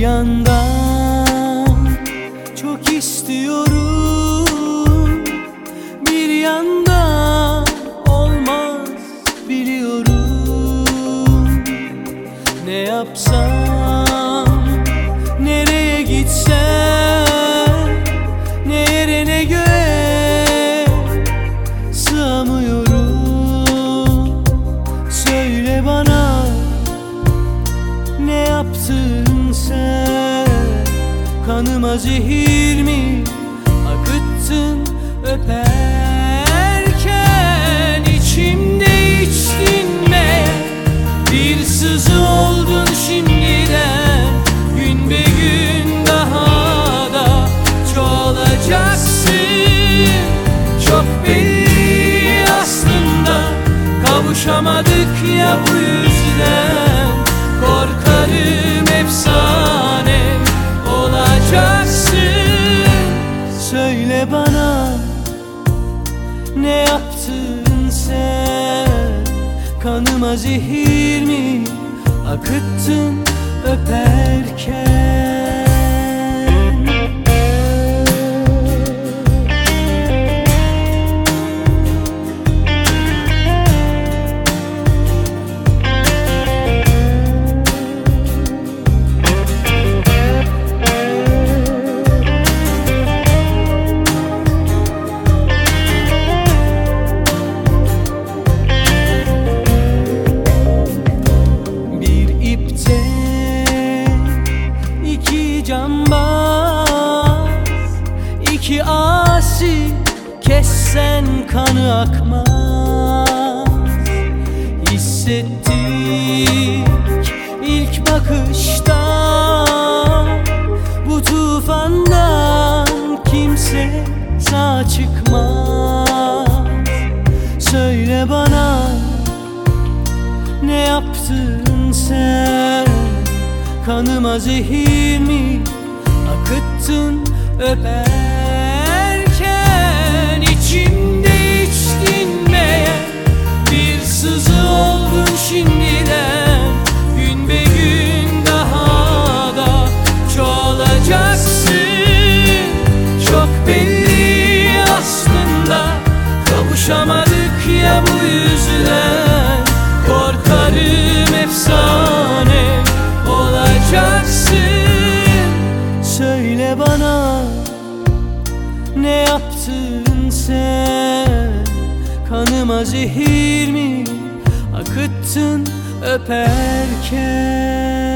Yandan çok istiyorum yandan olmaz biliyorum. Ne yapsam, nereye gitsem Ne yere ne göğe sığamıyorum. Söyle bana ne yaptın sen? Kanıma zehir mi çoğalacaksın Çok belli aslında. Kavuşamadık ya bu yüzden. Korkarım efsane. Olacaksın. Söyle bana ne yaptın sen? Kanıma zehir mi akıttın öperken iki asi kessen kanı akmaz. Hissettik ilk bakışta Bu tufandan kimse sağ çıkmaz. Söyle bana ne yaptın sen? Kanıma zehir mi akıttın öperken Söyle bana ne yaptın sen? Kanıma zehir mi akıttın öperken